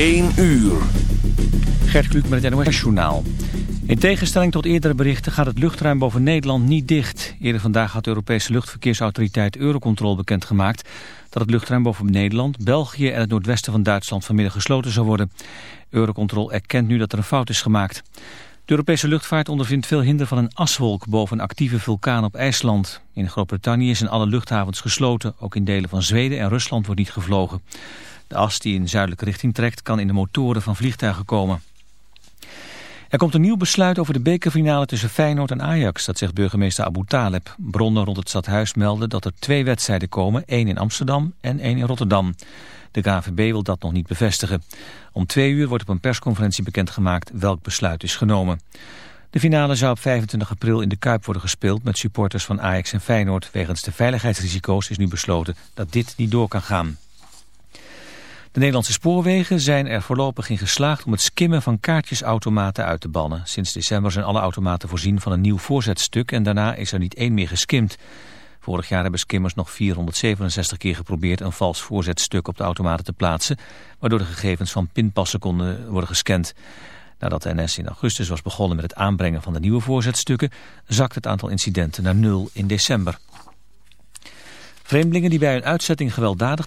1 uur. Gert Kluk met het NOS Journaal. In tegenstelling tot eerdere berichten gaat het luchtruim boven Nederland niet dicht. Eerder vandaag had de Europese luchtverkeersautoriteit Eurocontrol bekendgemaakt... dat het luchtruim boven Nederland, België en het noordwesten van Duitsland vanmiddag gesloten zou worden. Eurocontrol erkent nu dat er een fout is gemaakt. De Europese luchtvaart ondervindt veel hinder van een aswolk boven een actieve vulkaan op IJsland. In Groot-Brittannië zijn alle luchthavens gesloten. Ook in delen van Zweden en Rusland wordt niet gevlogen. De as die in zuidelijke richting trekt kan in de motoren van vliegtuigen komen. Er komt een nieuw besluit over de bekerfinale tussen Feyenoord en Ajax, dat zegt burgemeester Abu Taleb. Bronnen rond het stadhuis melden dat er twee wedstrijden komen, één in Amsterdam en één in Rotterdam. De KVB wil dat nog niet bevestigen. Om twee uur wordt op een persconferentie bekendgemaakt welk besluit is genomen. De finale zou op 25 april in de Kuip worden gespeeld met supporters van Ajax en Feyenoord. Wegens de veiligheidsrisico's is nu besloten dat dit niet door kan gaan. De Nederlandse spoorwegen zijn er voorlopig in geslaagd om het skimmen van kaartjesautomaten uit te bannen. Sinds december zijn alle automaten voorzien van een nieuw voorzetstuk en daarna is er niet één meer geskimd. Vorig jaar hebben skimmers nog 467 keer geprobeerd een vals voorzetstuk op de automaten te plaatsen, waardoor de gegevens van pinpassen konden worden gescand. Nadat de NS in augustus was begonnen met het aanbrengen van de nieuwe voorzetstukken, zakt het aantal incidenten naar nul in december. Vreemdelingen die bij een uitzetting gewelddadig...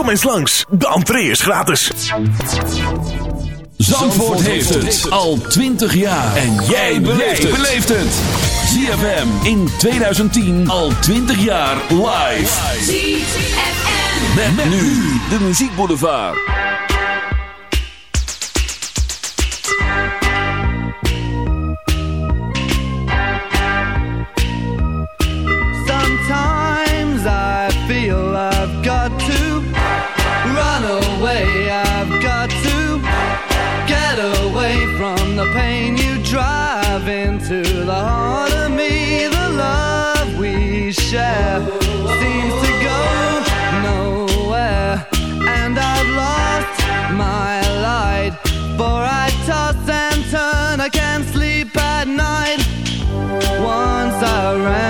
Kom eens langs, de entree is gratis. Zandvoort heeft het al 20 jaar. En jij beleeft het. ZFM in 2010 al 20 jaar live. ZFM. Met, met nu de muziekboulevard. around.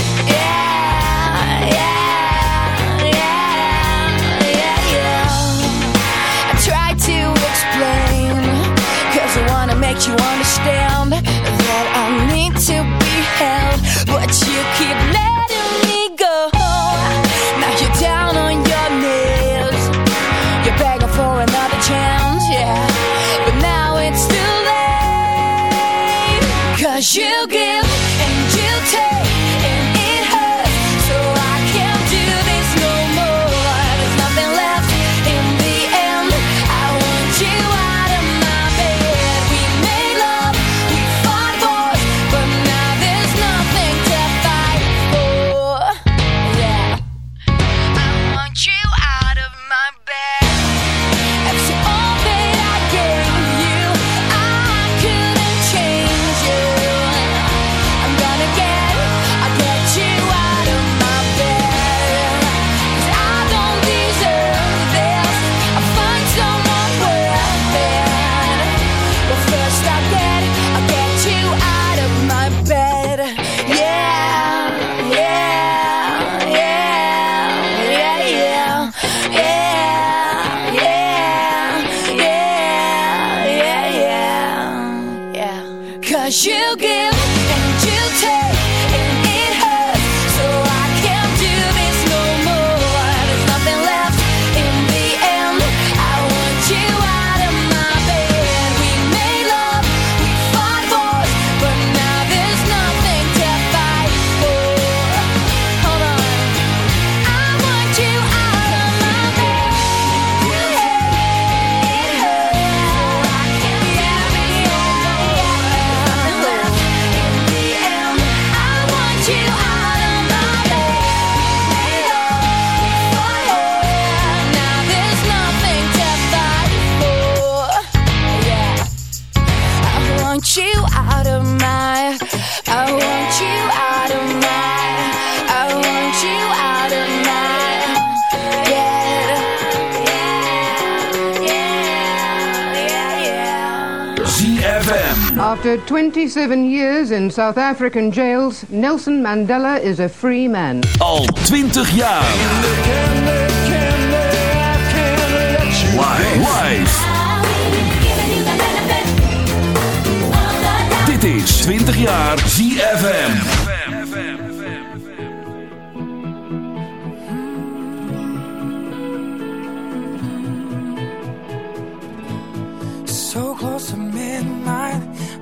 27 years in South African jails, Nelson Mandela is a free man. Al 20 jaar. Dit is 20 jaar ZFM. So close to midnight.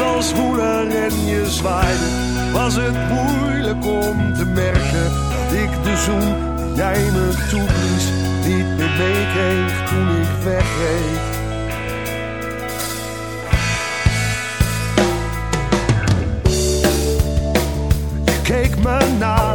Als al en je zwaaide, was het moeilijk om te merken dat ik de zoen jij me toeblies niet meer meekreeg toen ik wegreed. Je keek me na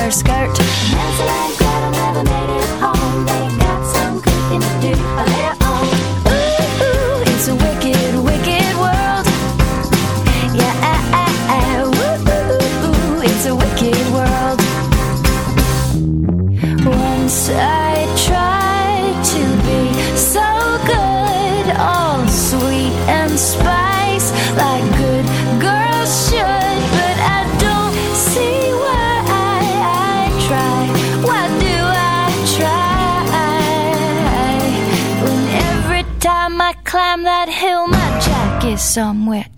her skirt.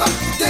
Never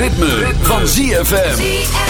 ritme, van ZFM.